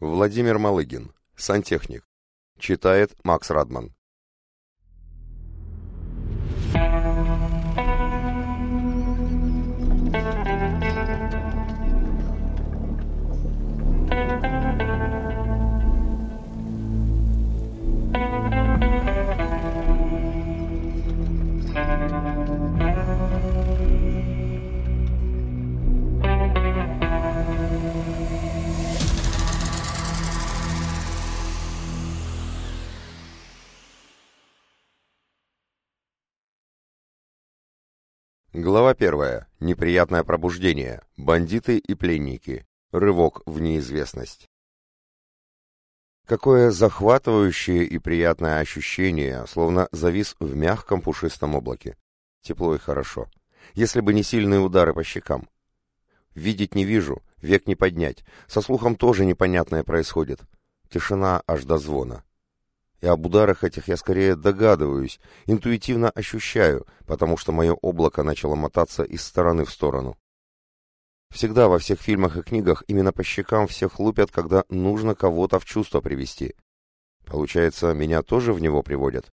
Владимир Малыгин. Сантехник. Читает Макс Радман. Глава первая. Неприятное пробуждение. Бандиты и пленники. Рывок в неизвестность. Какое захватывающее и приятное ощущение, словно завис в мягком пушистом облаке. Тепло и хорошо. Если бы не сильные удары по щекам. Видеть не вижу, век не поднять. Со слухом тоже непонятное происходит. Тишина аж до звона. И об ударах этих я скорее догадываюсь, интуитивно ощущаю, потому что мое облако начало мотаться из стороны в сторону. Всегда во всех фильмах и книгах именно по щекам всех лупят, когда нужно кого-то в чувство привести. Получается, меня тоже в него приводят?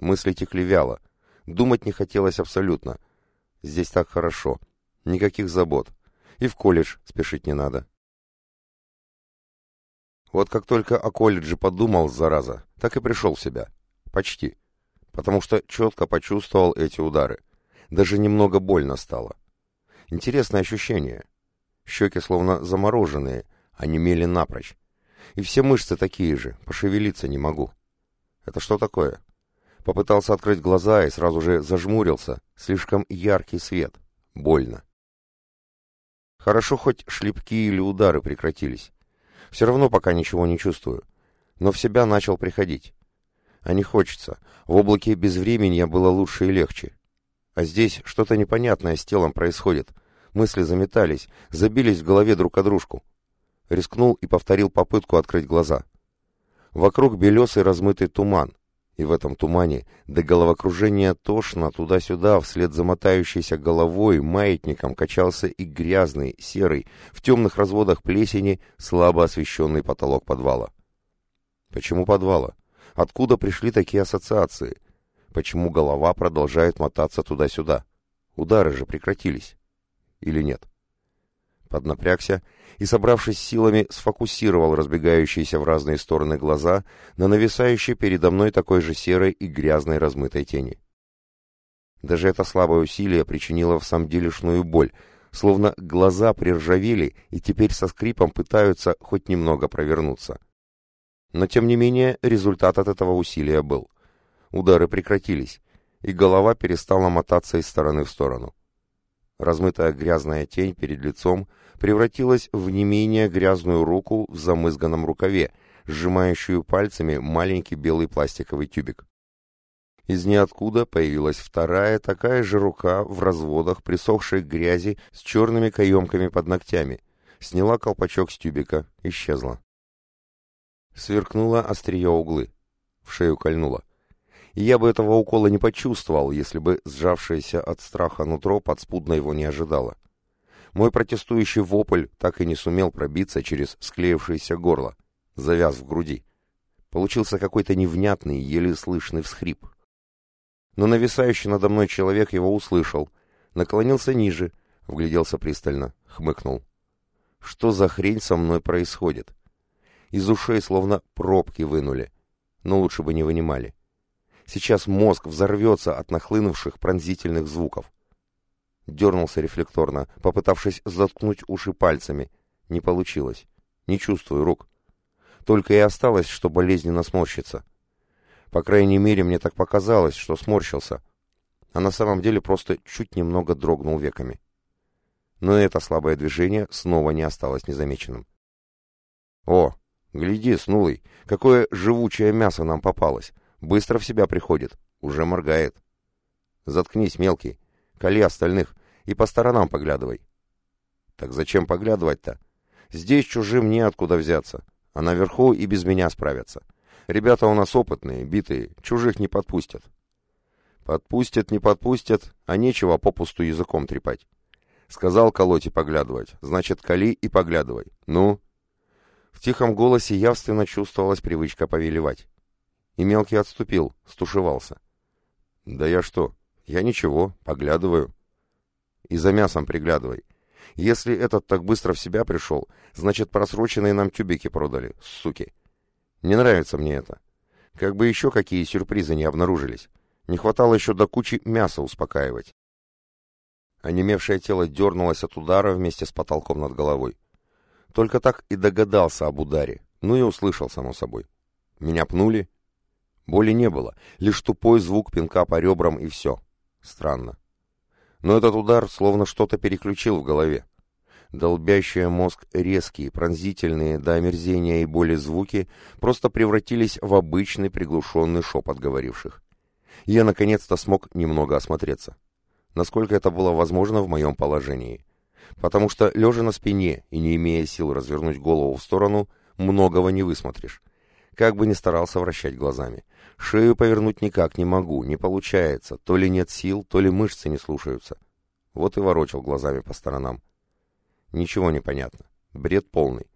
Мысли текли вяло. Думать не хотелось абсолютно. Здесь так хорошо. Никаких забот. И в колледж спешить не надо. Вот как только о колледже подумал, зараза, так и пришел в себя. Почти. Потому что четко почувствовал эти удары. Даже немного больно стало. Интересное ощущение. Щеки словно замороженные, они мели напрочь. И все мышцы такие же, пошевелиться не могу. Это что такое? Попытался открыть глаза и сразу же зажмурился. Слишком яркий свет. Больно. Хорошо хоть шлепки или удары прекратились. Все равно пока ничего не чувствую. Но в себя начал приходить. А не хочется. В облаке безвременья было лучше и легче. А здесь что-то непонятное с телом происходит. Мысли заметались, забились в голове друг о дружку. Рискнул и повторил попытку открыть глаза. Вокруг белесый размытый туман и в этом тумане до головокружения тошно туда-сюда вслед за мотающейся головой маятником качался и грязный, серый, в темных разводах плесени слабо освещенный потолок подвала. Почему подвала? Откуда пришли такие ассоциации? Почему голова продолжает мотаться туда-сюда? Удары же прекратились. Или нет? Поднапрягся и, собравшись силами, сфокусировал разбегающиеся в разные стороны глаза на нависающей передо мной такой же серой и грязной размытой тени. Даже это слабое усилие причинило в самом делешную боль, словно глаза приржавели и теперь со скрипом пытаются хоть немного провернуться. Но, тем не менее, результат от этого усилия был. Удары прекратились, и голова перестала мотаться из стороны в сторону. Размытая грязная тень перед лицом превратилась в не менее грязную руку в замызганном рукаве, сжимающую пальцами маленький белый пластиковый тюбик. Из ниоткуда появилась вторая такая же рука в разводах присохшей грязи с черными каемками под ногтями. Сняла колпачок с тюбика, исчезла. Сверкнуло острие углы. В шею кольнуло и я бы этого укола не почувствовал, если бы сжавшееся от страха нутро подспудно его не ожидало. Мой протестующий вопль так и не сумел пробиться через склеившееся горло, завяз в груди. Получился какой-то невнятный, еле слышный всхрип. Но нависающий надо мной человек его услышал, наклонился ниже, вгляделся пристально, хмыкнул. Что за хрень со мной происходит? Из ушей словно пробки вынули, но лучше бы не вынимали. Сейчас мозг взорвется от нахлынувших пронзительных звуков. Дернулся рефлекторно, попытавшись заткнуть уши пальцами. Не получилось. Не чувствую рук. Только и осталось, что болезненно сморщиться. По крайней мере, мне так показалось, что сморщился. А на самом деле просто чуть немного дрогнул веками. Но это слабое движение снова не осталось незамеченным. «О, гляди, снулый, какое живучее мясо нам попалось!» Быстро в себя приходит, уже моргает. Заткнись, мелкий, кали остальных и по сторонам поглядывай. Так зачем поглядывать-то? Здесь чужим неоткуда взяться, а наверху и без меня справятся. Ребята у нас опытные, битые, чужих не подпустят. Подпустят, не подпустят, а нечего попусту языком трепать. Сказал колоть и поглядывать, значит, кали и поглядывай. Ну? В тихом голосе явственно чувствовалась привычка повелевать. И мелкий отступил, стушевался. «Да я что? Я ничего, поглядываю». «И за мясом приглядывай. Если этот так быстро в себя пришел, значит, просроченные нам тюбики продали, суки. Не нравится мне это. Как бы еще какие сюрпризы не обнаружились. Не хватало еще до кучи мяса успокаивать». Онемевшее тело дернулось от удара вместе с потолком над головой. Только так и догадался об ударе, ну и услышал, само собой. Меня пнули. Боли не было, лишь тупой звук пинка по ребрам и все. Странно. Но этот удар словно что-то переключил в голове. Долбящие мозг резкие, пронзительные до омерзения и боли звуки просто превратились в обычный приглушенный шепот говоривших. Я наконец-то смог немного осмотреться. Насколько это было возможно в моем положении потому что, лежа на спине и не имея сил развернуть голову в сторону, многого не высмотришь. Как бы ни старался вращать глазами. Шею повернуть никак не могу, не получается. То ли нет сил, то ли мышцы не слушаются. Вот и ворочал глазами по сторонам. Ничего не понятно. Бред полный.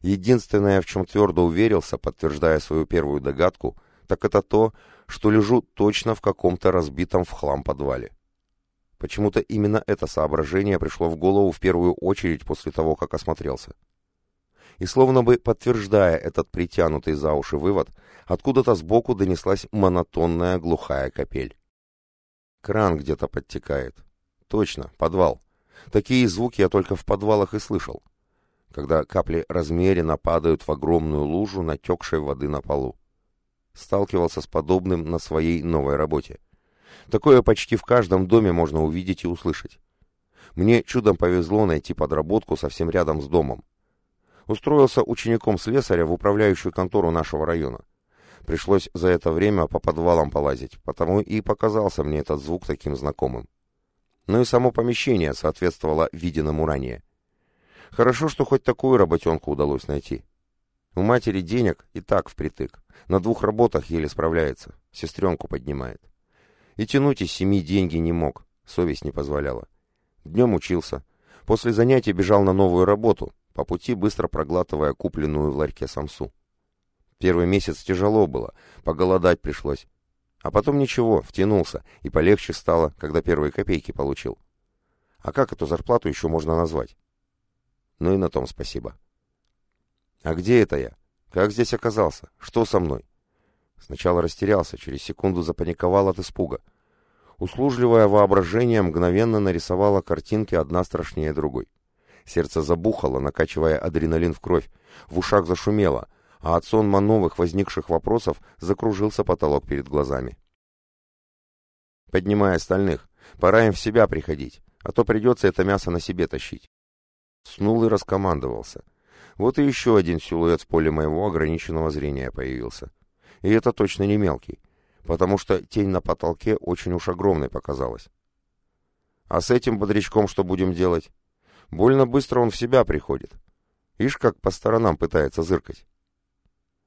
Единственное, в чем твердо уверился, подтверждая свою первую догадку, так это то, что лежу точно в каком-то разбитом в хлам подвале. Почему-то именно это соображение пришло в голову в первую очередь после того, как осмотрелся. И словно бы подтверждая этот притянутый за уши вывод, откуда-то сбоку донеслась монотонная глухая капель. Кран где-то подтекает. Точно, подвал. Такие звуки я только в подвалах и слышал, когда капли размеренно падают в огромную лужу натекшей воды на полу. Сталкивался с подобным на своей новой работе. Такое почти в каждом доме можно увидеть и услышать. Мне чудом повезло найти подработку совсем рядом с домом. Устроился учеником слесаря в управляющую контору нашего района. Пришлось за это время по подвалам полазить, потому и показался мне этот звук таким знакомым. Ну и само помещение соответствовало виденному ранее. Хорошо, что хоть такую работенку удалось найти. У матери денег и так впритык. На двух работах еле справляется, сестренку поднимает. И тянуть из семьи деньги не мог, совесть не позволяла. Днем учился. После занятий бежал на новую работу, по пути быстро проглатывая купленную в ларьке самсу. Первый месяц тяжело было, поголодать пришлось. А потом ничего, втянулся, и полегче стало, когда первые копейки получил. А как эту зарплату еще можно назвать? Ну и на том спасибо. А где это я? Как здесь оказался? Что со мной? Сначала растерялся, через секунду запаниковал от испуга. Услужливое воображение мгновенно нарисовало картинки одна страшнее другой. Сердце забухало, накачивая адреналин в кровь, в ушах зашумело, а от сонма новых возникших вопросов закружился потолок перед глазами. «Поднимай остальных, пора им в себя приходить, а то придется это мясо на себе тащить». Снул и раскомандовался. Вот и еще один силуэт в поле моего ограниченного зрения появился. И это точно не мелкий, потому что тень на потолке очень уж огромной показалась. А с этим бодрячком что будем делать? Больно быстро он в себя приходит. Ишь, как по сторонам пытается зыркать.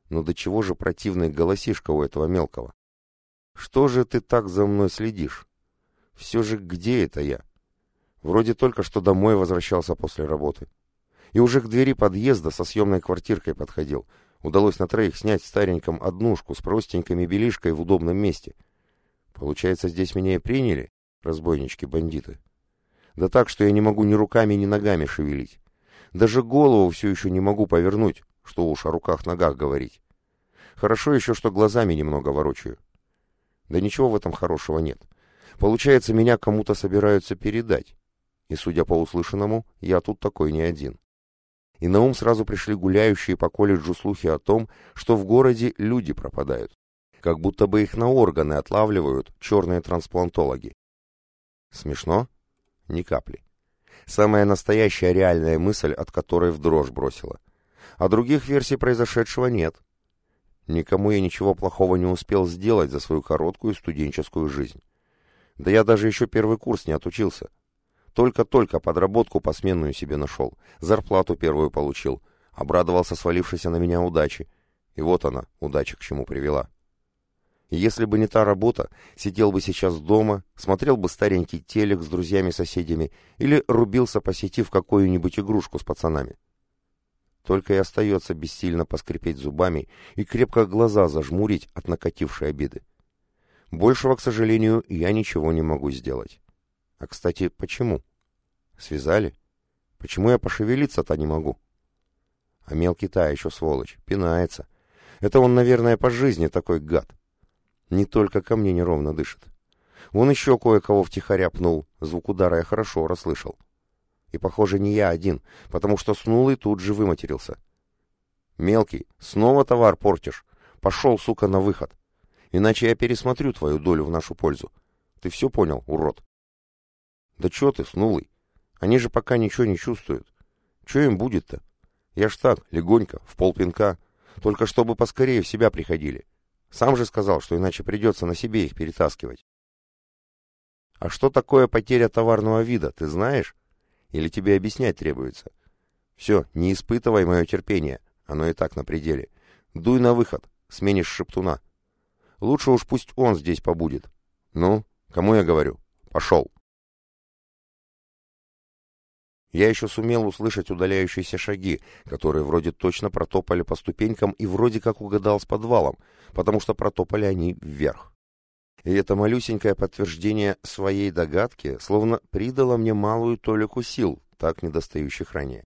Ну до чего же противный голосишка у этого мелкого? Что же ты так за мной следишь? Все же где это я? Вроде только что домой возвращался после работы. И уже к двери подъезда со съемной квартиркой подходил, Удалось на троих снять стареньком однушку с простенькой мебелишкой в удобном месте. Получается, здесь меня и приняли, разбойнички-бандиты. Да так, что я не могу ни руками, ни ногами шевелить. Даже голову все еще не могу повернуть, что уж о руках-ногах говорить. Хорошо еще, что глазами немного ворочаю. Да ничего в этом хорошего нет. Получается, меня кому-то собираются передать. И, судя по услышанному, я тут такой не один и на ум сразу пришли гуляющие по колледжу слухи о том, что в городе люди пропадают. Как будто бы их на органы отлавливают черные трансплантологи. Смешно? Ни капли. Самая настоящая реальная мысль, от которой в дрожь бросила. А других версий произошедшего нет. Никому я ничего плохого не успел сделать за свою короткую студенческую жизнь. Да я даже еще первый курс не отучился. Только-только подработку посменную себе нашел, зарплату первую получил, обрадовался свалившейся на меня удачи. И вот она, удача к чему привела. Если бы не та работа, сидел бы сейчас дома, смотрел бы старенький телек с друзьями-соседями или рубился по сети в какую-нибудь игрушку с пацанами. Только и остается бессильно поскрипеть зубами и крепко глаза зажмурить от накатившей обиды. Большего, к сожалению, я ничего не могу сделать. А, кстати, почему? Связали? Почему я пошевелиться-то не могу? А мелкий-то еще сволочь, пинается. Это он, наверное, по жизни такой гад. Не только ко мне неровно дышит. Он еще кое-кого втихаря пнул, звук удара я хорошо расслышал. И, похоже, не я один, потому что снулый тут же выматерился. «Мелкий, снова товар портишь. Пошел, сука, на выход. Иначе я пересмотрю твою долю в нашу пользу. Ты все понял, урод?» «Да че ты, снулый? Они же пока ничего не чувствуют. Че им будет-то? Я ж так, легонько, в полпинка. Только чтобы поскорее в себя приходили. Сам же сказал, что иначе придется на себе их перетаскивать. А что такое потеря товарного вида, ты знаешь? Или тебе объяснять требуется? Все, не испытывай мое терпение, оно и так на пределе. Дуй на выход, сменишь шептуна. Лучше уж пусть он здесь побудет. Ну, кому я говорю? Пошел. Я еще сумел услышать удаляющиеся шаги, которые вроде точно протопали по ступенькам и вроде как угадал с подвалом, потому что протопали они вверх. И это малюсенькое подтверждение своей догадки словно придало мне малую толику сил, так недостающих ранее.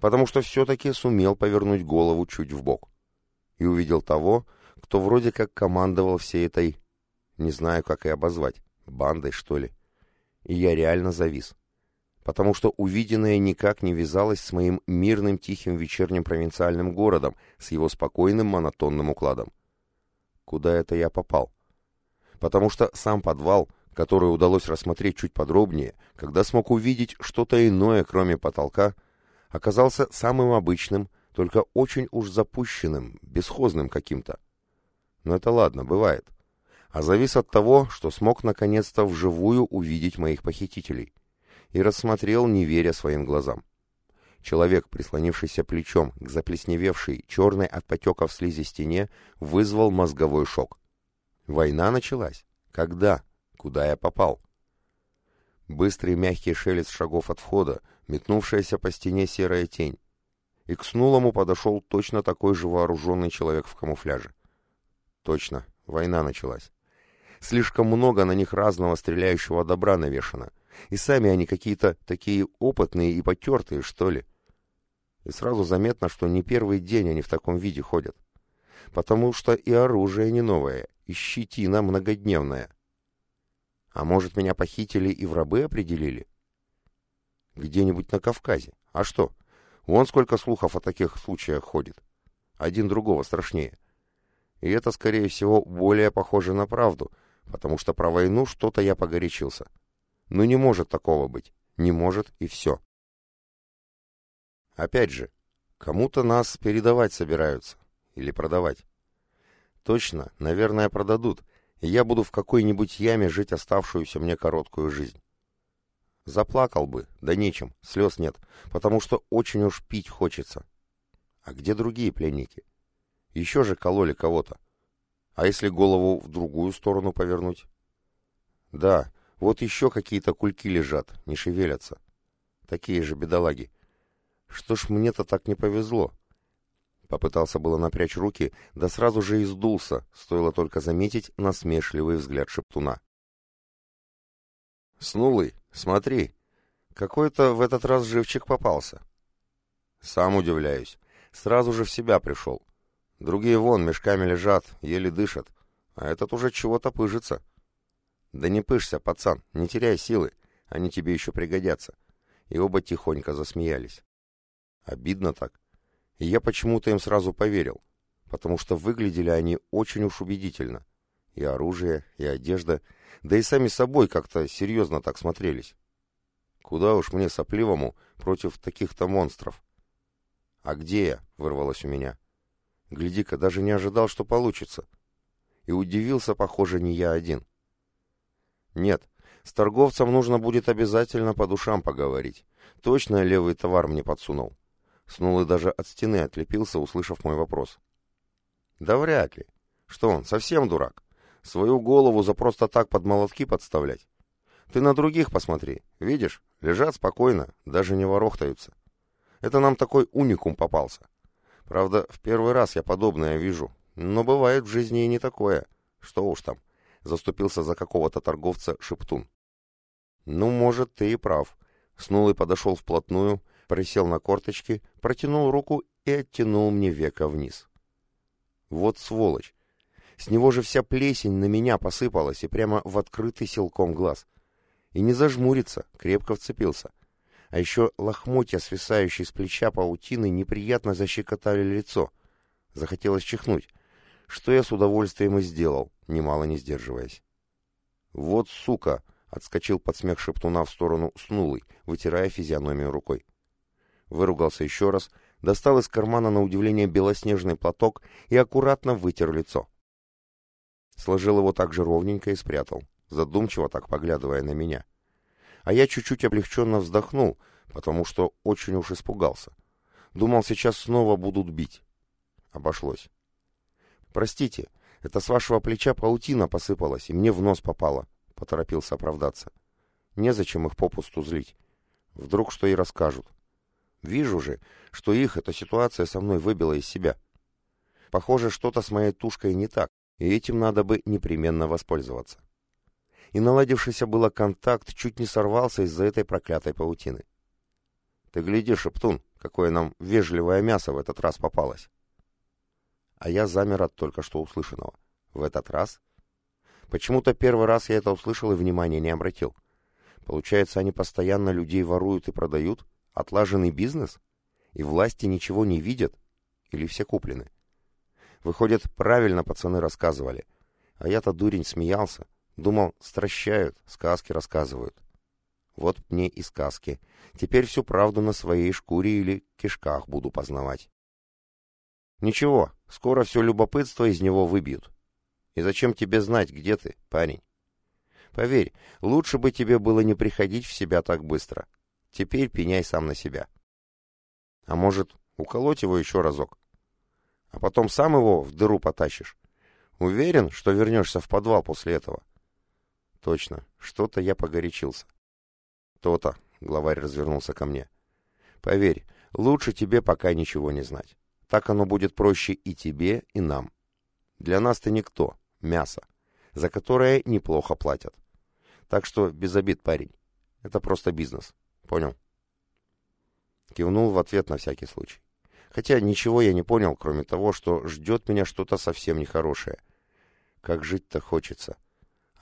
Потому что все-таки сумел повернуть голову чуть в бок И увидел того, кто вроде как командовал всей этой, не знаю, как и обозвать, бандой, что ли. И я реально завис потому что увиденное никак не вязалось с моим мирным тихим вечерним провинциальным городом, с его спокойным монотонным укладом. Куда это я попал? Потому что сам подвал, который удалось рассмотреть чуть подробнее, когда смог увидеть что-то иное, кроме потолка, оказался самым обычным, только очень уж запущенным, бесхозным каким-то. Но это ладно, бывает. А завис от того, что смог наконец-то вживую увидеть моих похитителей и рассмотрел, не веря своим глазам. Человек, прислонившийся плечом к заплесневевшей, черной от потеков слизи стене, вызвал мозговой шок. Война началась. Когда? Куда я попал? Быстрый мягкий шелест шагов от входа, метнувшаяся по стене серая тень. И к снулому подошел точно такой же вооруженный человек в камуфляже. Точно, война началась. Слишком много на них разного стреляющего добра навешано — и сами они какие-то такие опытные и потертые, что ли. И сразу заметно, что не первый день они в таком виде ходят. Потому что и оружие не новое, и щетина многодневная. А может, меня похитили и в рабы определили? Где-нибудь на Кавказе. А что? Вон сколько слухов о таких случаях ходит. Один другого страшнее. И это, скорее всего, более похоже на правду, потому что про войну что-то я погорячился. Ну не может такого быть. Не может и все. Опять же, кому-то нас передавать собираются. Или продавать. Точно, наверное, продадут, и я буду в какой-нибудь яме жить оставшуюся мне короткую жизнь. Заплакал бы, да нечем, слез нет, потому что очень уж пить хочется. А где другие пленники? Еще же кололи кого-то. А если голову в другую сторону повернуть? Да, вот еще какие-то кульки лежат, не шевелятся. Такие же бедолаги. Что ж мне-то так не повезло? Попытался было напрячь руки, да сразу же и сдулся, стоило только заметить насмешливый взгляд шептуна. «Снулый, смотри, какой-то в этот раз живчик попался». «Сам удивляюсь. Сразу же в себя пришел. Другие вон мешками лежат, еле дышат, а этот уже чего-то пыжится». «Да не пышься, пацан, не теряй силы, они тебе еще пригодятся». И оба тихонько засмеялись. Обидно так. И я почему-то им сразу поверил, потому что выглядели они очень уж убедительно. И оружие, и одежда, да и сами собой как-то серьезно так смотрелись. Куда уж мне сопливому против таких-то монстров? «А где я?» — вырвалось у меня. Гляди-ка, даже не ожидал, что получится. И удивился, похоже, не я один. Нет, с торговцем нужно будет обязательно по душам поговорить. Точно левый товар мне подсунул. Снул и даже от стены отлепился, услышав мой вопрос. Да вряд ли. Что он, совсем дурак? Свою голову за просто так под молотки подставлять? Ты на других посмотри. Видишь, лежат спокойно, даже не ворохтаются. Это нам такой уникум попался. Правда, в первый раз я подобное вижу, но бывает в жизни и не такое. Что уж там, заступился за какого-то торговца Шептун. Ну, может, ты и прав. Снулый подошел вплотную, присел на корточки, протянул руку и оттянул мне века вниз. Вот сволочь! С него же вся плесень на меня посыпалась и прямо в открытый силком глаз. И не зажмурится, крепко вцепился. А еще лохмотья, свисающие с плеча паутины, неприятно защекотали лицо. Захотелось чихнуть, что я с удовольствием и сделал, немало не сдерживаясь. «Вот сука!» — отскочил под смех шептуна в сторону снулый, вытирая физиономию рукой. Выругался еще раз, достал из кармана на удивление белоснежный платок и аккуратно вытер лицо. Сложил его так же ровненько и спрятал, задумчиво так поглядывая на меня. А я чуть-чуть облегченно вздохнул, потому что очень уж испугался. Думал, сейчас снова будут бить. Обошлось. «Простите, это с вашего плеча паутина посыпалась, и мне в нос попала», — поторопился оправдаться. «Незачем их попусту злить. Вдруг что и расскажут. Вижу же, что их эта ситуация со мной выбила из себя. Похоже, что-то с моей тушкой не так, и этим надо бы непременно воспользоваться. И наладившийся было контакт чуть не сорвался из-за этой проклятой паутины. Ты гляди, Шептун, какое нам вежливое мясо в этот раз попалось. А я замер от только что услышанного. В этот раз? Почему-то первый раз я это услышал и внимания не обратил. Получается, они постоянно людей воруют и продают? Отлаженный бизнес? И власти ничего не видят? Или все куплены? Выходит, правильно пацаны рассказывали. А я-то дурень смеялся. Думал, стращают, сказки рассказывают. Вот мне и сказки. Теперь всю правду на своей шкуре или кишках буду познавать. Ничего, скоро все любопытство из него выбьют. И зачем тебе знать, где ты, парень? Поверь, лучше бы тебе было не приходить в себя так быстро. Теперь пеняй сам на себя. А может, уколоть его еще разок? А потом сам его в дыру потащишь? Уверен, что вернешься в подвал после этого? Точно, что-то я погорячился. То-то, главарь развернулся ко мне. Поверь, лучше тебе пока ничего не знать. Так оно будет проще и тебе, и нам. Для нас ты никто, мясо, за которое неплохо платят. Так что без обид, парень. Это просто бизнес. Понял? Кивнул в ответ на всякий случай. Хотя ничего я не понял, кроме того, что ждет меня что-то совсем нехорошее. Как жить-то хочется.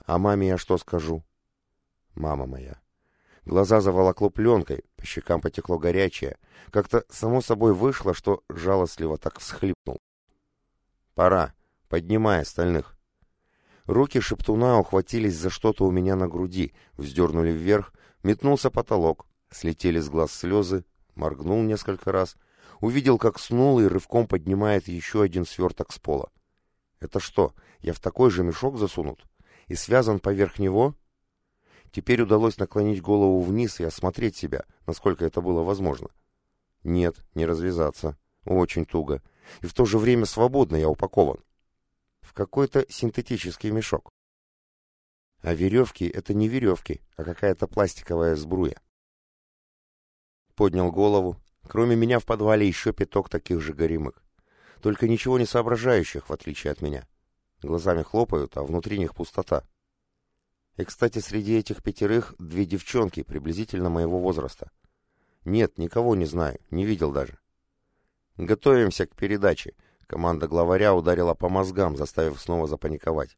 А маме я что скажу? Мама моя. Глаза заволокло пленкой, по щекам потекло горячее. Как-то само собой вышло, что жалостливо так всхлипнул. «Пора. Поднимай остальных». Руки шептуна ухватились за что-то у меня на груди, вздернули вверх, метнулся потолок, Слетели с глаз слезы, моргнул несколько раз, увидел, как снул и рывком поднимает еще один сверток с пола. Это что, я в такой же мешок засунут? И связан поверх него? Теперь удалось наклонить голову вниз и осмотреть себя, насколько это было возможно. Нет, не развязаться. Очень туго. И в то же время свободно я упакован. В какой-то синтетический мешок. А веревки — это не веревки, а какая-то пластиковая сбруя поднял голову. Кроме меня в подвале еще пяток таких же горимых. Только ничего не соображающих, в отличие от меня. Глазами хлопают, а внутри них пустота. И, кстати, среди этих пятерых две девчонки приблизительно моего возраста. Нет, никого не знаю, не видел даже. Готовимся к передаче. Команда главаря ударила по мозгам, заставив снова запаниковать.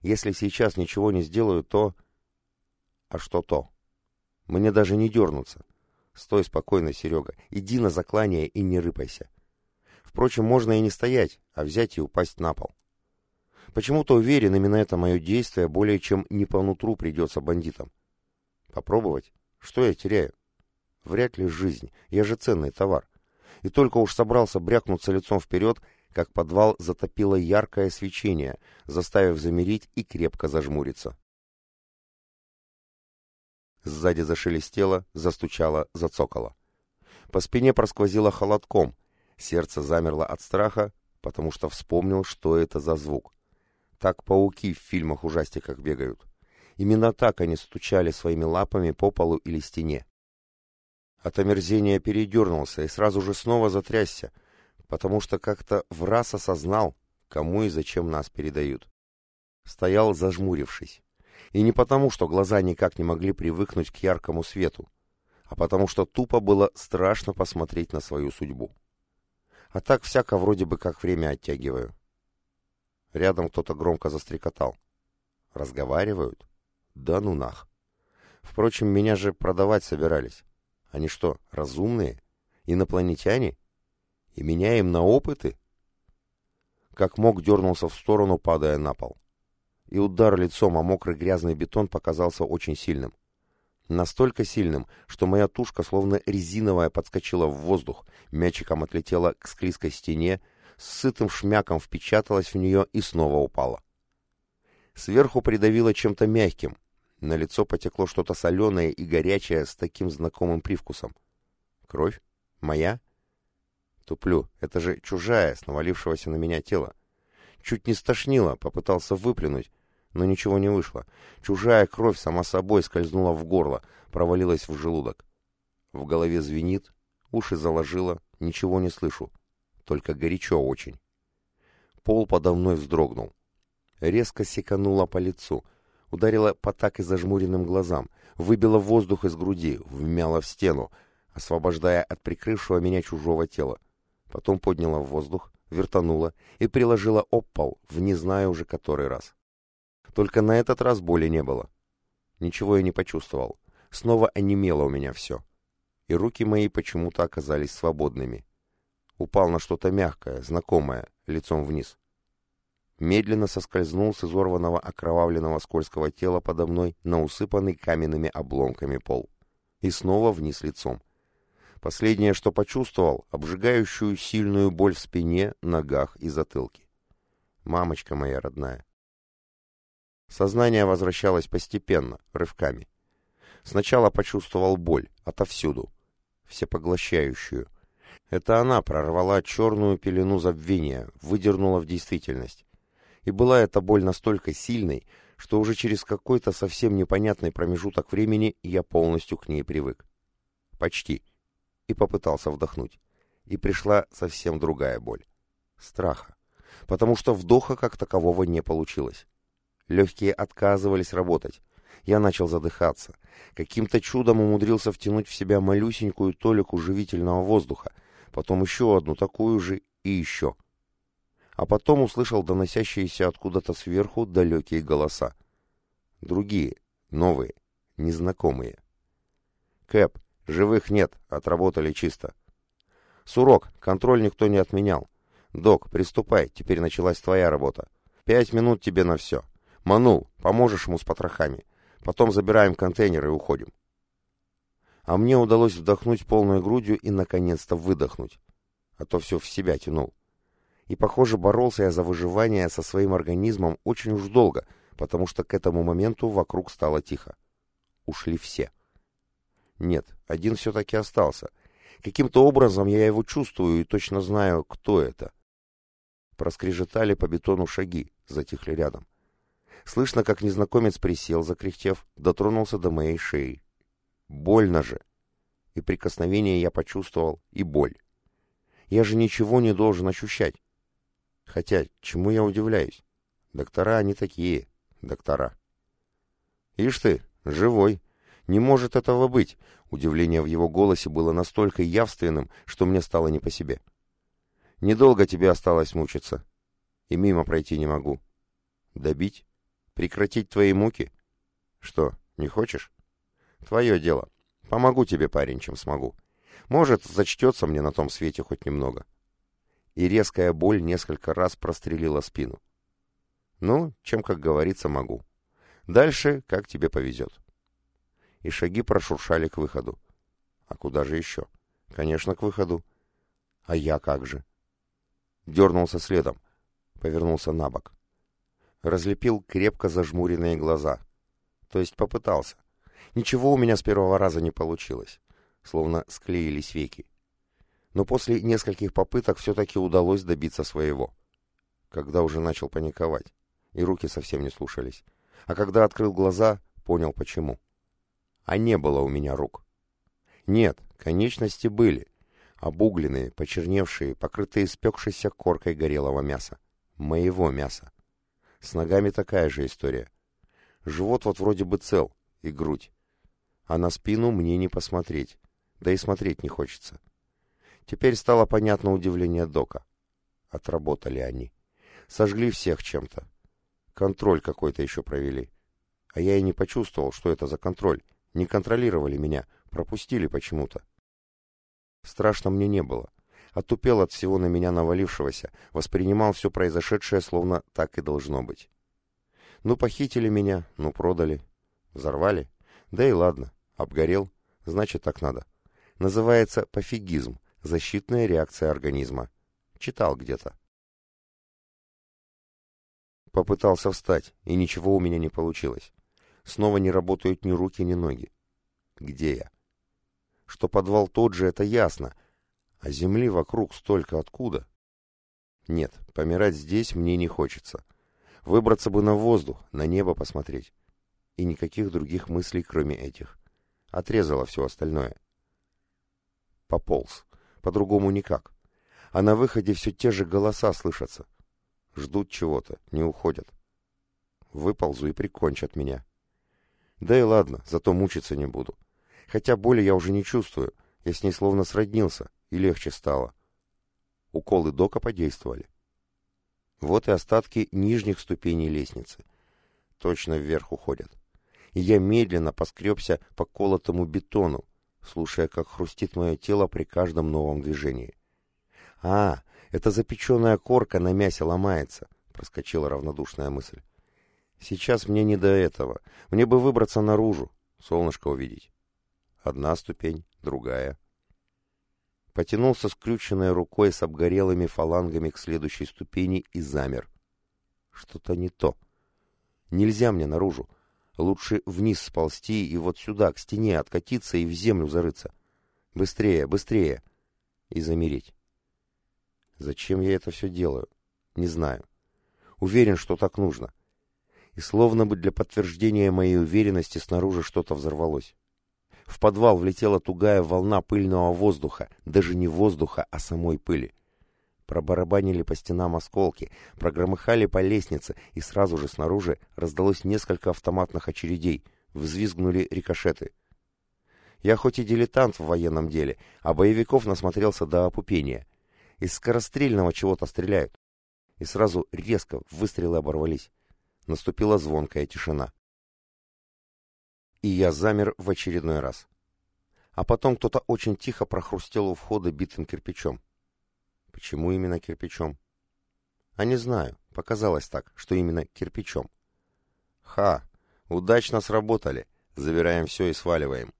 Если сейчас ничего не сделаю, то... А что то? Мне даже не дернуться. Стой спокойно, Серега. Иди на заклание и не рыпайся. Впрочем, можно и не стоять, а взять и упасть на пол. Почему-то уверен, именно это мое действие более чем не по нутру придется бандитам. Попробовать? Что я теряю? Вряд ли жизнь. Я же ценный товар. И только уж собрался брякнуться лицом вперед, как подвал затопило яркое свечение, заставив замереть и крепко зажмуриться. Сзади зашелестело, застучало, зацокало. По спине просквозило холодком. Сердце замерло от страха, потому что вспомнил, что это за звук. Так пауки в фильмах-ужастиках бегают. Именно так они стучали своими лапами по полу или стене. От омерзения передернулся и сразу же снова затрясся, потому что как-то в раз осознал, кому и зачем нас передают. Стоял зажмурившись. И не потому, что глаза никак не могли привыкнуть к яркому свету, а потому что тупо было страшно посмотреть на свою судьбу. А так всяко вроде бы как время оттягиваю. Рядом кто-то громко застрекотал. Разговаривают? Да ну нах. Впрочем, меня же продавать собирались. Они что, разумные? Инопланетяне? И меня им на опыты? Как мог дернулся в сторону, падая на пол. И удар лицом о мокрый грязный бетон показался очень сильным. Настолько сильным, что моя тушка, словно резиновая, подскочила в воздух, мячиком отлетела к склизкой стене, с сытым шмяком впечаталась в нее и снова упала. Сверху придавило чем-то мягким. На лицо потекло что-то соленое и горячее с таким знакомым привкусом. Кровь? Моя? Туплю. Это же чужая, с навалившегося на меня тела. Чуть не стошнило, попытался выплюнуть, но ничего не вышло. Чужая кровь сама собой скользнула в горло, провалилась в желудок. В голове звенит, уши заложило, ничего не слышу. Только горячо очень. Пол подо мной вздрогнул. Резко секанула по лицу, ударила по так и зажмуренным глазам, выбила воздух из груди, вмяла в стену, освобождая от прикрывшего меня чужого тела. Потом подняла в воздух, вертанула и приложила об пол в не знаю уже который раз. Только на этот раз боли не было. Ничего я не почувствовал. Снова онемело у меня все. И руки мои почему-то оказались свободными. Упал на что-то мягкое, знакомое, лицом вниз. Медленно соскользнул с изорванного окровавленного скользкого тела подо мной на усыпанный каменными обломками пол. И снова вниз лицом. Последнее, что почувствовал, обжигающую сильную боль в спине, ногах и затылке. Мамочка моя родная. Сознание возвращалось постепенно, рывками. Сначала почувствовал боль, отовсюду, всепоглощающую. Это она прорвала черную пелену забвения, выдернула в действительность. И была эта боль настолько сильной, что уже через какой-то совсем непонятный промежуток времени я полностью к ней привык. Почти. И попытался вдохнуть. И пришла совсем другая боль. Страха. Потому что вдоха как такового не получилось. Легкие отказывались работать. Я начал задыхаться. Каким-то чудом умудрился втянуть в себя малюсенькую толику живительного воздуха, потом еще одну такую же и еще. А потом услышал доносящиеся откуда-то сверху далекие голоса. Другие, новые, незнакомые. «Кэп, живых нет, отработали чисто». «Сурок, контроль никто не отменял. Док, приступай, теперь началась твоя работа. Пять минут тебе на все». Манул, поможешь ему с потрохами. Потом забираем контейнер и уходим. А мне удалось вдохнуть полной грудью и, наконец-то, выдохнуть. А то все в себя тянул. И, похоже, боролся я за выживание со своим организмом очень уж долго, потому что к этому моменту вокруг стало тихо. Ушли все. Нет, один все-таки остался. Каким-то образом я его чувствую и точно знаю, кто это. Проскрежетали по бетону шаги, затихли рядом. Слышно, как незнакомец присел, закряхтев, дотронулся до моей шеи. Больно же. И прикосновение я почувствовал, и боль. Я же ничего не должен ощущать. Хотя, чему я удивляюсь? Доктора они такие, доктора. Ишь ты, живой. Не может этого быть. Удивление в его голосе было настолько явственным, что мне стало не по себе. Недолго тебе осталось мучиться. И мимо пройти не могу. Добить? Прекратить твои муки? Что, не хочешь? Твое дело. Помогу тебе, парень, чем смогу. Может, зачтется мне на том свете хоть немного. И резкая боль несколько раз прострелила спину. Ну, чем, как говорится, могу. Дальше, как тебе повезет. И шаги прошуршали к выходу. А куда же еще? Конечно, к выходу. А я как же? Дернулся следом. Повернулся на бок разлепил крепко зажмуренные глаза. То есть попытался. Ничего у меня с первого раза не получилось. Словно склеились веки. Но после нескольких попыток все-таки удалось добиться своего. Когда уже начал паниковать. И руки совсем не слушались. А когда открыл глаза, понял почему. А не было у меня рук. Нет, Конечности были. Обугленные, почерневшие, покрытые спекшейся коркой горелого мяса. Моего мяса. С ногами такая же история. Живот вот вроде бы цел, и грудь. А на спину мне не посмотреть. Да и смотреть не хочется. Теперь стало понятно удивление Дока. Отработали они. Сожгли всех чем-то. Контроль какой-то еще провели. А я и не почувствовал, что это за контроль. Не контролировали меня, пропустили почему-то. Страшно мне не было. Отупел от всего на меня навалившегося, воспринимал все произошедшее, словно так и должно быть. Ну, похитили меня, ну, продали. Взорвали. Да и ладно, обгорел, значит, так надо. Называется пофигизм, защитная реакция организма. Читал где-то. Попытался встать, и ничего у меня не получилось. Снова не работают ни руки, ни ноги. Где я? Что подвал тот же, это ясно. А земли вокруг столько откуда? Нет, помирать здесь мне не хочется. Выбраться бы на воздух, на небо посмотреть. И никаких других мыслей, кроме этих. Отрезало все остальное. Пополз. По-другому никак. А на выходе все те же голоса слышатся. Ждут чего-то, не уходят. Выползу и прикончат меня. Да и ладно, зато мучиться не буду. Хотя боли я уже не чувствую, я с ней словно сроднился, и легче стало. Уколы дока подействовали. Вот и остатки нижних ступеней лестницы. Точно вверх уходят. И я медленно поскребся по колотому бетону, слушая, как хрустит мое тело при каждом новом движении. «А, это запеченная корка на мясе ломается», — проскочила равнодушная мысль. Сейчас мне не до этого. Мне бы выбраться наружу, солнышко увидеть. Одна ступень, другая. Потянулся скрюченной рукой с обгорелыми фалангами к следующей ступени и замер. Что-то не то. Нельзя мне наружу. Лучше вниз сползти и вот сюда, к стене, откатиться и в землю зарыться. Быстрее, быстрее. И замереть. Зачем я это все делаю? Не знаю. Уверен, что так нужно и словно бы для подтверждения моей уверенности снаружи что-то взорвалось. В подвал влетела тугая волна пыльного воздуха, даже не воздуха, а самой пыли. Пробарабанили по стенам осколки, прогромыхали по лестнице, и сразу же снаружи раздалось несколько автоматных очередей, взвизгнули рикошеты. Я хоть и дилетант в военном деле, а боевиков насмотрелся до опупения. Из скорострельного чего-то стреляют. И сразу резко выстрелы оборвались. Наступила звонкая тишина. И я замер в очередной раз. А потом кто-то очень тихо прохрустел у входа битым кирпичом. Почему именно кирпичом? А не знаю, показалось так, что именно кирпичом. Ха, удачно сработали. Забираем все и сваливаем.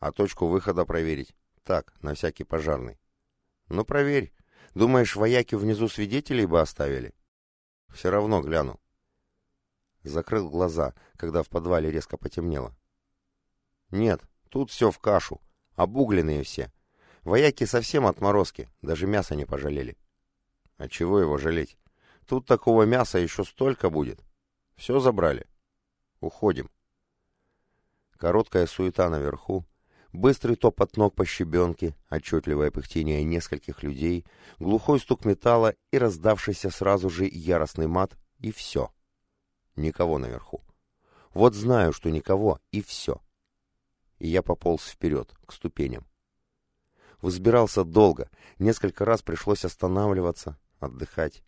А точку выхода проверить? Так, на всякий пожарный. Ну проверь. Думаешь, вояки внизу свидетелей бы оставили? Все равно гляну. Закрыл глаза, когда в подвале резко потемнело. Нет, тут все в кашу. Обугленные все. Вояки совсем отморозки, даже мяса не пожалели. А чего его жалеть? Тут такого мяса еще столько будет. Все забрали. Уходим. Короткая суета наверху, быстрый топот ног по щебенке, отчетливое пыхтение нескольких людей, глухой стук металла и раздавшийся сразу же яростный мат, и все. Никого наверху. Вот знаю, что никого, и все. И я пополз вперед, к ступеням. Взбирался долго, несколько раз пришлось останавливаться, отдыхать.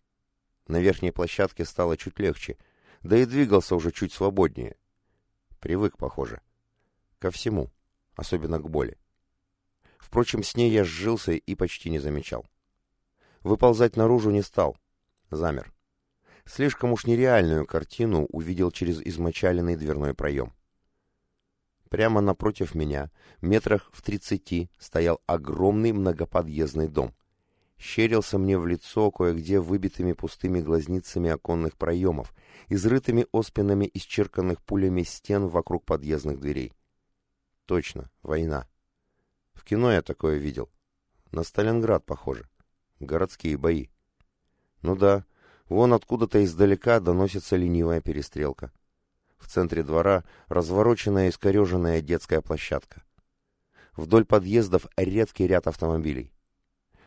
На верхней площадке стало чуть легче, да и двигался уже чуть свободнее. Привык, похоже. Ко всему, особенно к боли. Впрочем, с ней я сжился и почти не замечал. Выползать наружу не стал. Замер. Слишком уж нереальную картину увидел через измочаленный дверной проем. Прямо напротив меня, метрах в тридцати, стоял огромный многоподъездный дом. Щерился мне в лицо кое-где выбитыми пустыми глазницами оконных проемов, изрытыми оспинами исчерканных пулями стен вокруг подъездных дверей. Точно, война. В кино я такое видел. На Сталинград похоже. Городские бои. Ну да, Вон откуда-то издалека доносится ленивая перестрелка. В центре двора развороченная искореженная детская площадка. Вдоль подъездов редкий ряд автомобилей.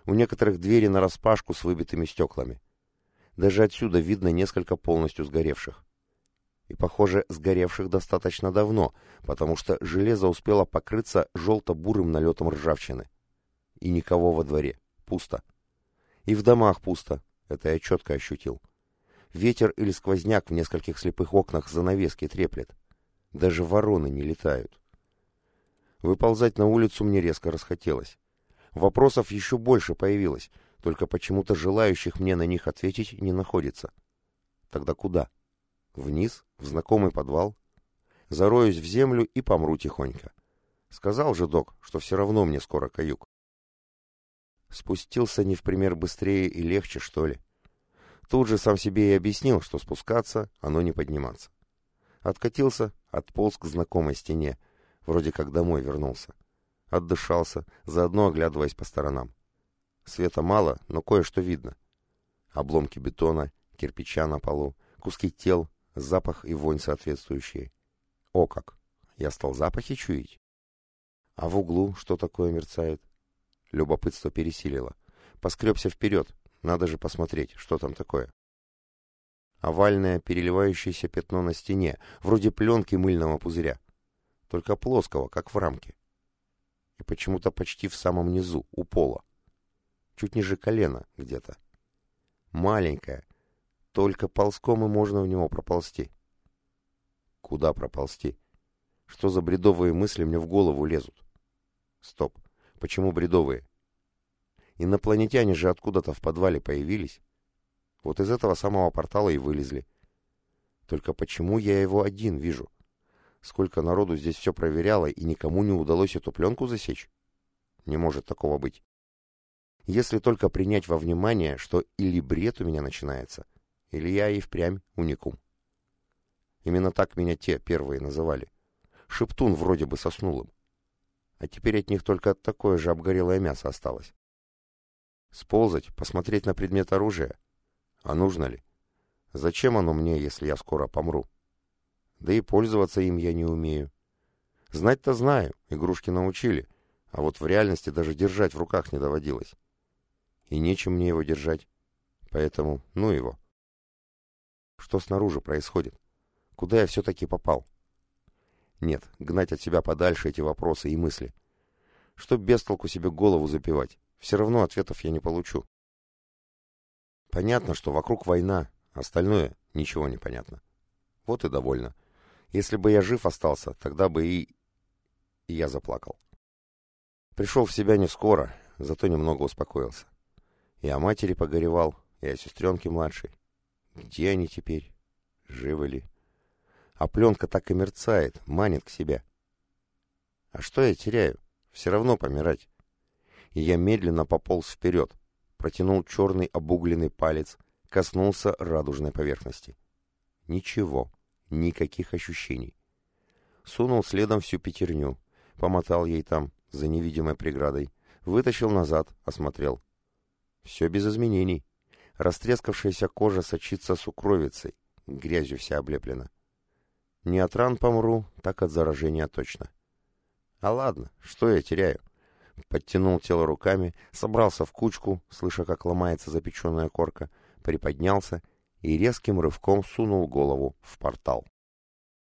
У некоторых двери нараспашку с выбитыми стеклами. Даже отсюда видно несколько полностью сгоревших. И, похоже, сгоревших достаточно давно, потому что железо успело покрыться желто-бурым налетом ржавчины. И никого во дворе. Пусто. И в домах пусто. Это я четко ощутил. Ветер или сквозняк в нескольких слепых окнах занавески треплет. Даже вороны не летают. Выползать на улицу мне резко расхотелось. Вопросов еще больше появилось, только почему-то желающих мне на них ответить не находится. Тогда куда? Вниз? В знакомый подвал? Зароюсь в землю и помру тихонько. Сказал же док, что все равно мне скоро каюк. Спустился не в пример быстрее и легче, что ли. Тут же сам себе и объяснил, что спускаться, оно не подниматься. Откатился, отполз к знакомой стене, вроде как домой вернулся. Отдышался, заодно оглядываясь по сторонам. Света мало, но кое-что видно. Обломки бетона, кирпича на полу, куски тел, запах и вонь соответствующие. О как! Я стал запахи чуять. А в углу что такое мерцает? Любопытство пересилило. Поскребся вперед, надо же посмотреть, что там такое. Овальное переливающееся пятно на стене, вроде пленки мыльного пузыря. Только плоского, как в рамке и почему-то почти в самом низу, у пола. Чуть ниже колена где-то. Маленькая. Только ползком и можно в него проползти. Куда проползти? Что за бредовые мысли мне в голову лезут? Стоп. Почему бредовые? Инопланетяне же откуда-то в подвале появились. Вот из этого самого портала и вылезли. Только почему я его один вижу? — Сколько народу здесь все проверяло, и никому не удалось эту пленку засечь? Не может такого быть. Если только принять во внимание, что или бред у меня начинается, или я и впрямь уникум. Именно так меня те первые называли. Шептун вроде бы соснулым. А теперь от них только такое же обгорелое мясо осталось. Сползать, посмотреть на предмет оружия? А нужно ли? Зачем оно мне, если я скоро помру? да и пользоваться им я не умею. Знать-то знаю, игрушки научили, а вот в реальности даже держать в руках не доводилось. И нечем мне его держать, поэтому ну его. Что снаружи происходит? Куда я все-таки попал? Нет, гнать от себя подальше эти вопросы и мысли. Чтоб без толку себе голову запивать, все равно ответов я не получу. Понятно, что вокруг война, остальное ничего не понятно. Вот и довольно. Если бы я жив остался, тогда бы и... И я заплакал. Пришел в себя не скоро, зато немного успокоился. И о матери погоревал, и о сестренке младшей. Где они теперь? Живы ли? А пленка так и мерцает, манит к себе. А что я теряю? Все равно помирать. И я медленно пополз вперед, протянул черный обугленный палец, коснулся радужной поверхности. Ничего. Никаких ощущений. Сунул следом всю пятерню, помотал ей там, за невидимой преградой, вытащил назад, осмотрел. Все без изменений. Растрескавшаяся кожа сочится сукровицей, грязью вся облеплена. Не от ран помру, так от заражения точно. А ладно, что я теряю? Подтянул тело руками, собрался в кучку, слыша, как ломается запеченная корка, приподнялся и резким рывком сунул голову в портал.